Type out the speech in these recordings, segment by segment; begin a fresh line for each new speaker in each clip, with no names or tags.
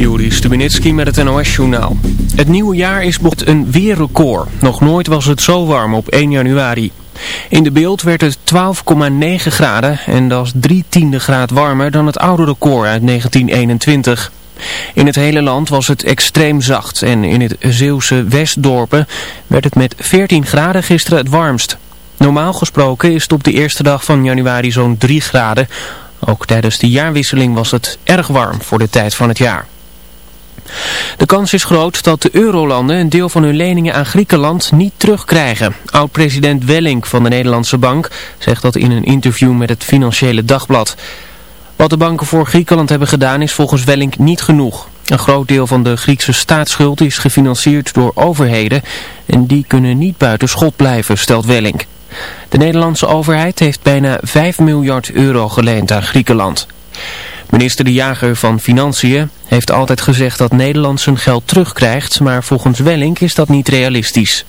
Juri Stubinitski met het NOS-journaal. Het nieuwe jaar is begonnen een weerrecord. Nog nooit was het zo warm op 1 januari. In de beeld werd het 12,9 graden en dat is drie tiende graad warmer dan het oude record uit 1921. In het hele land was het extreem zacht en in het Zeeuwse Westdorpen werd het met 14 graden gisteren het warmst. Normaal gesproken is het op de eerste dag van januari zo'n 3 graden. Ook tijdens de jaarwisseling was het erg warm voor de tijd van het jaar. De kans is groot dat de eurolanden een deel van hun leningen aan Griekenland niet terugkrijgen. Oud-president Wellink van de Nederlandse Bank zegt dat in een interview met het Financiële Dagblad. Wat de banken voor Griekenland hebben gedaan is volgens Wellink niet genoeg. Een groot deel van de Griekse staatsschuld is gefinancierd door overheden en die kunnen niet buiten schot blijven, stelt Wellink. De Nederlandse overheid heeft bijna 5 miljard euro geleend aan Griekenland. Minister De Jager van Financiën heeft altijd gezegd dat Nederland zijn geld terugkrijgt, maar volgens Wellink is dat niet realistisch.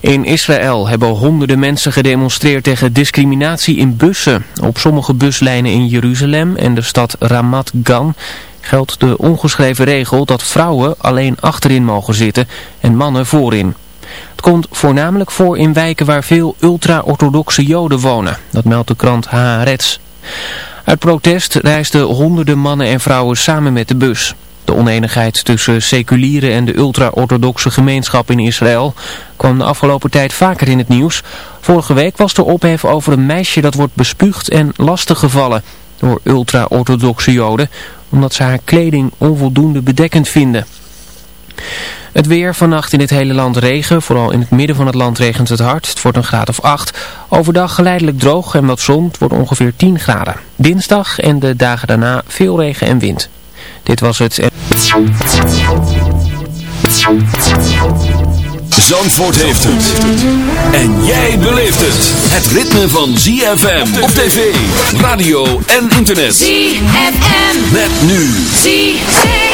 In Israël hebben honderden mensen gedemonstreerd tegen discriminatie in bussen. Op sommige buslijnen in Jeruzalem en de stad Ramat Gan geldt de ongeschreven regel dat vrouwen alleen achterin mogen zitten en mannen voorin. Het komt voornamelijk voor in wijken waar veel ultra-orthodoxe joden wonen. Dat meldt de krant Haaretz. Uit protest reisden honderden mannen en vrouwen samen met de bus. De oneenigheid tussen seculiere en de ultra-orthodoxe gemeenschap in Israël kwam de afgelopen tijd vaker in het nieuws. Vorige week was er ophef over een meisje dat wordt bespuugd en lastiggevallen door ultra-orthodoxe joden, omdat ze haar kleding onvoldoende bedekkend vinden. Het weer vannacht in het hele land regen. Vooral in het midden van het land regent het hard. Het wordt een graad of 8. Overdag geleidelijk droog en wat zon. Het wordt ongeveer 10 graden. Dinsdag en de dagen daarna veel regen en wind. Dit was het...
Zandvoort heeft het. En jij beleeft het. Het ritme van ZFM op tv, radio en internet.
ZFM.
Met nu.
ZFM.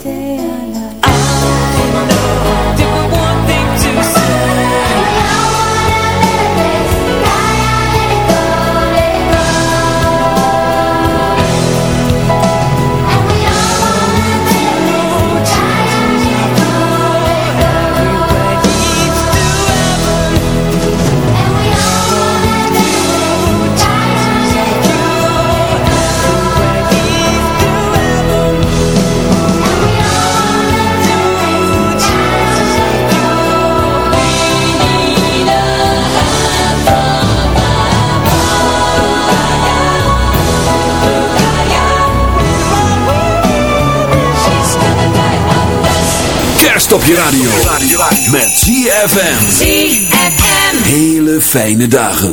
し
て op je radio. Met ZFM.
ZFM.
Hele fijne dagen.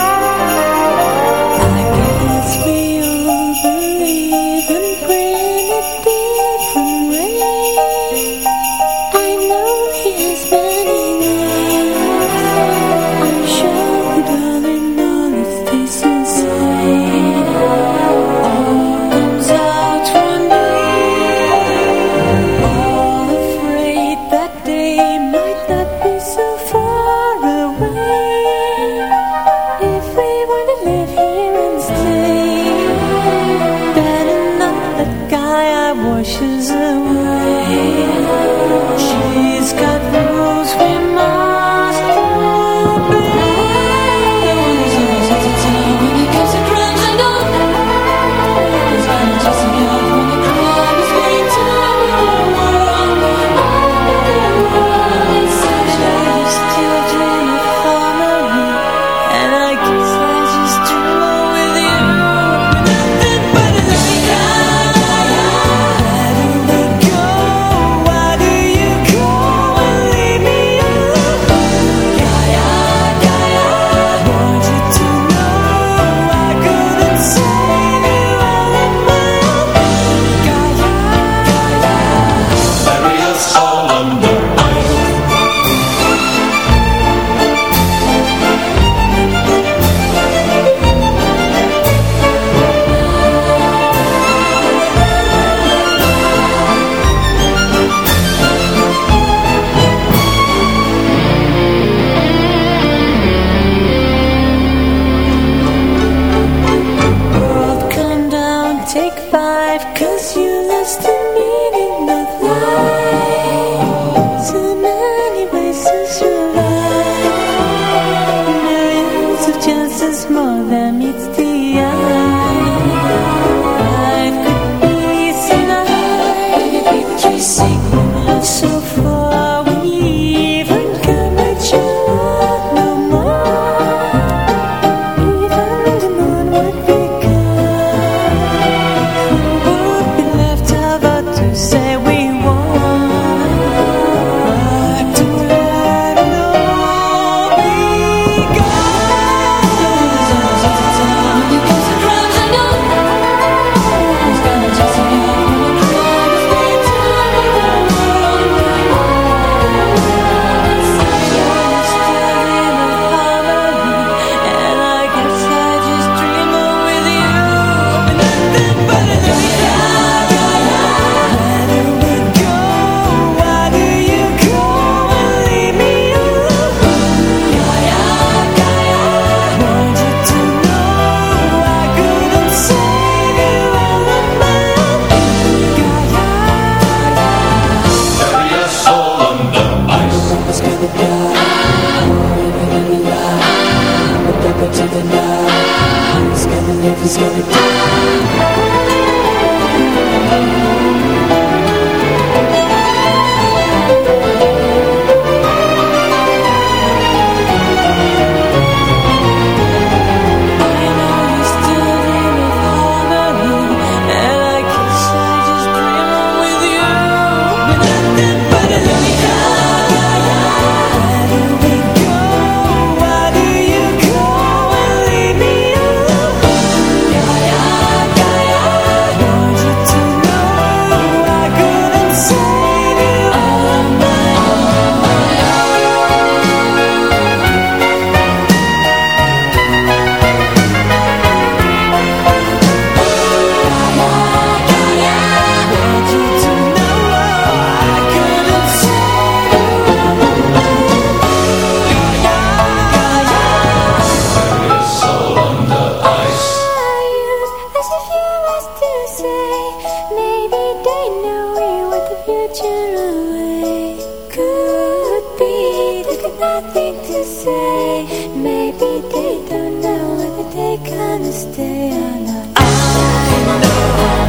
to say. Maybe they don't know whether they're gonna stay or not. I know.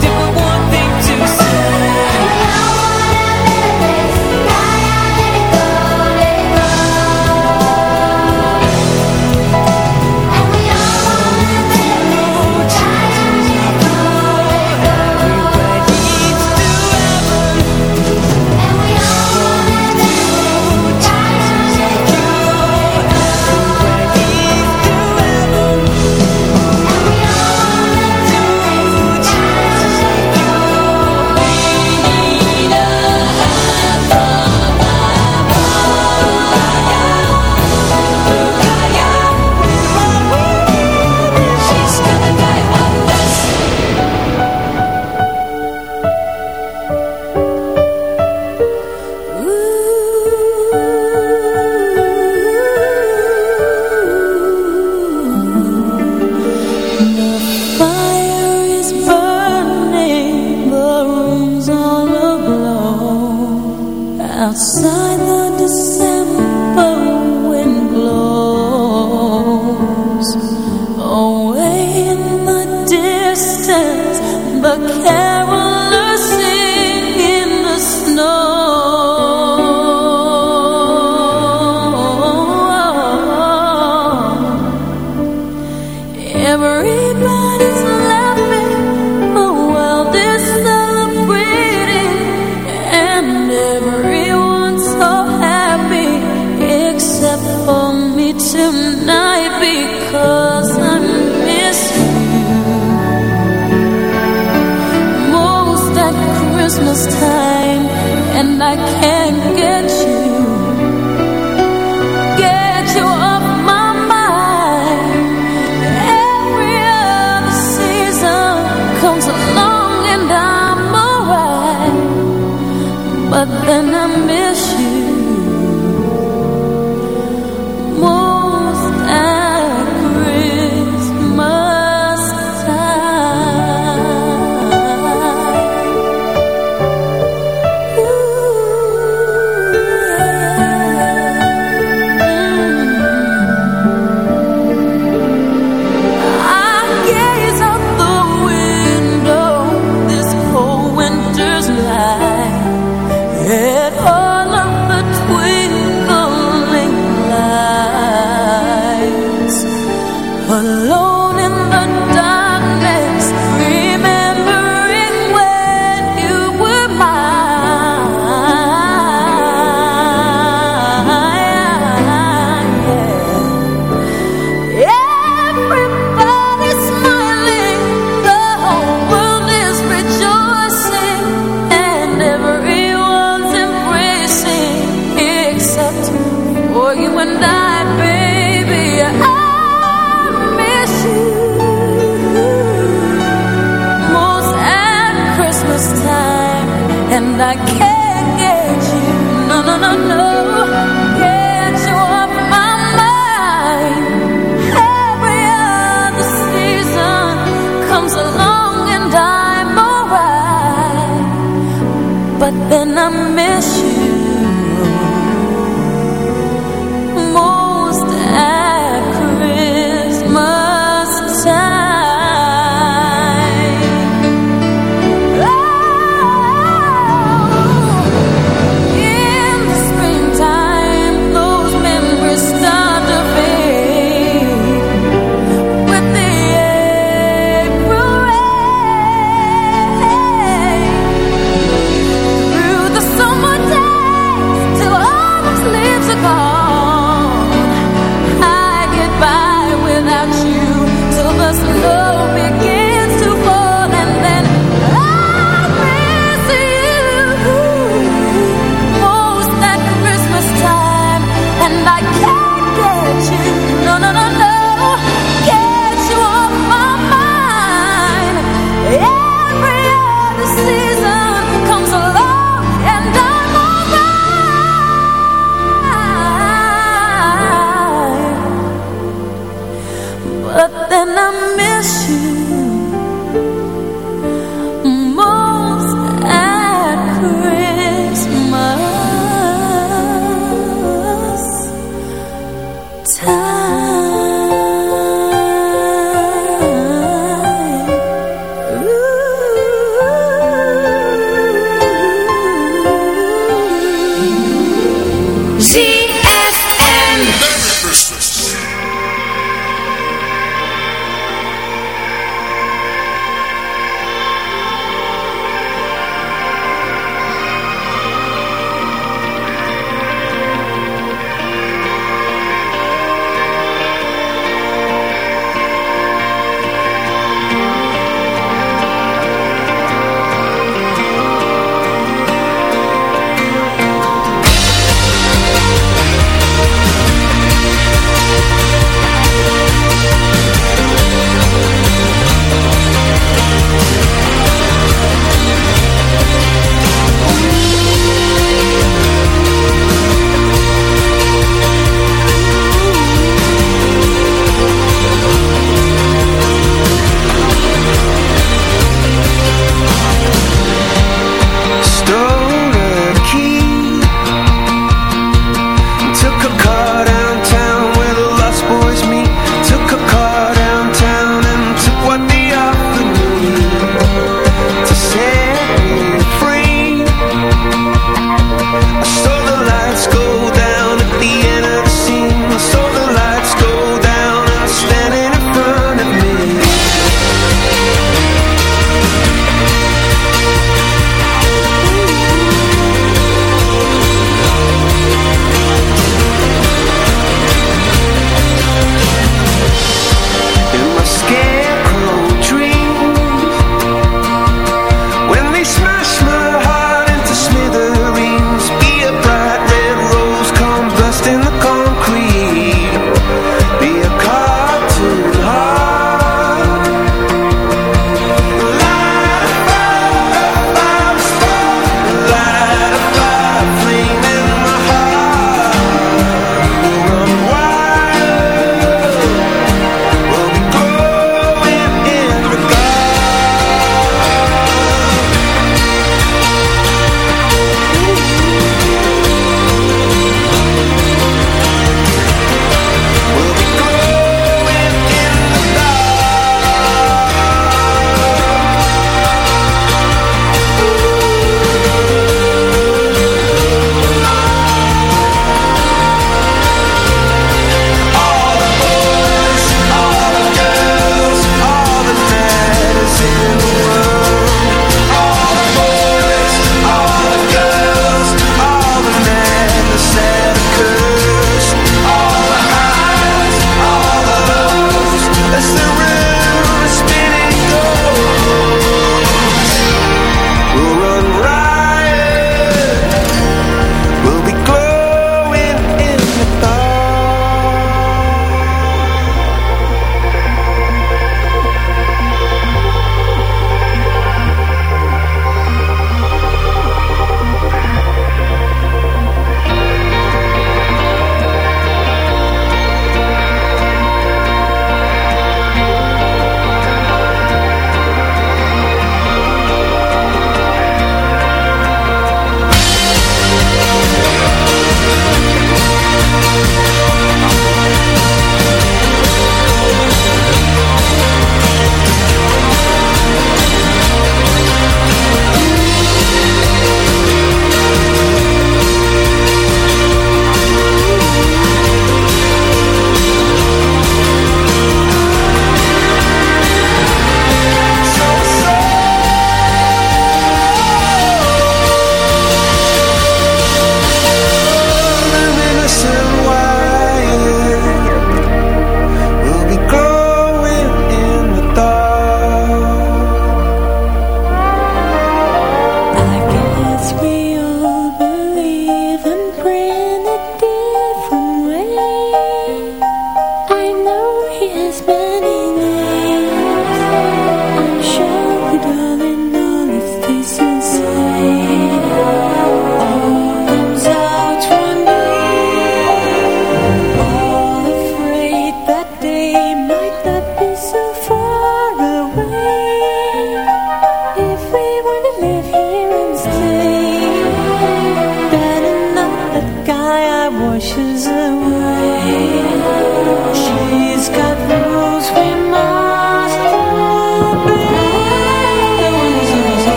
Christmas time and I can't get you Get you off my mind. Every other season comes along and I'm alright But then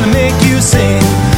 gonna make you sing.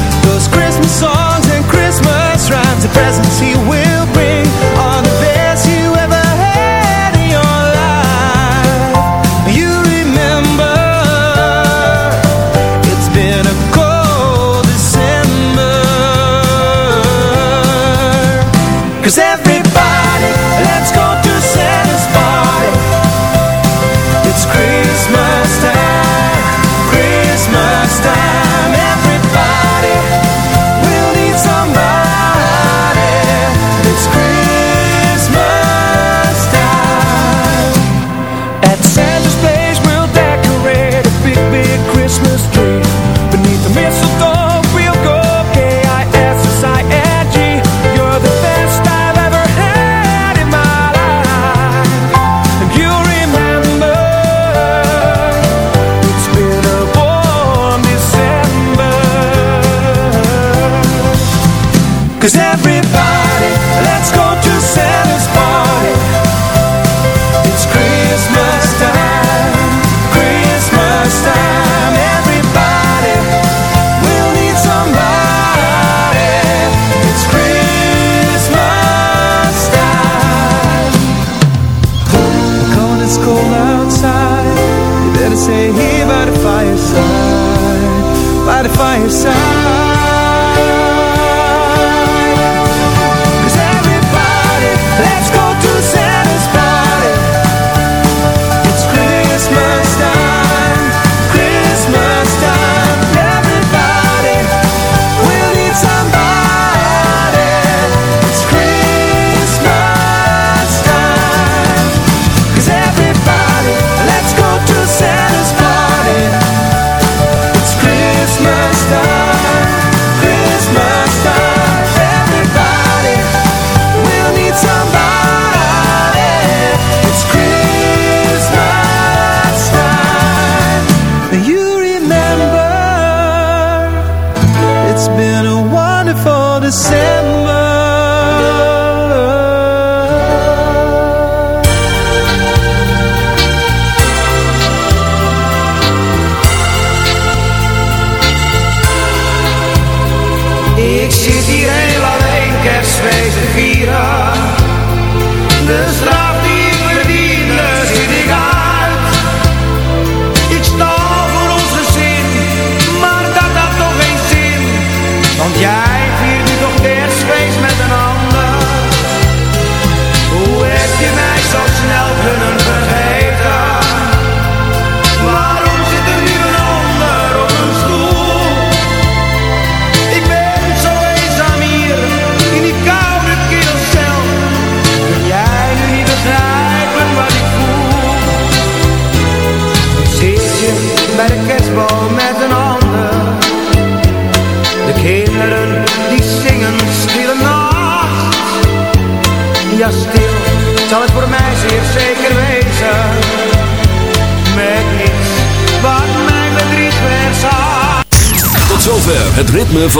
Cause
everybody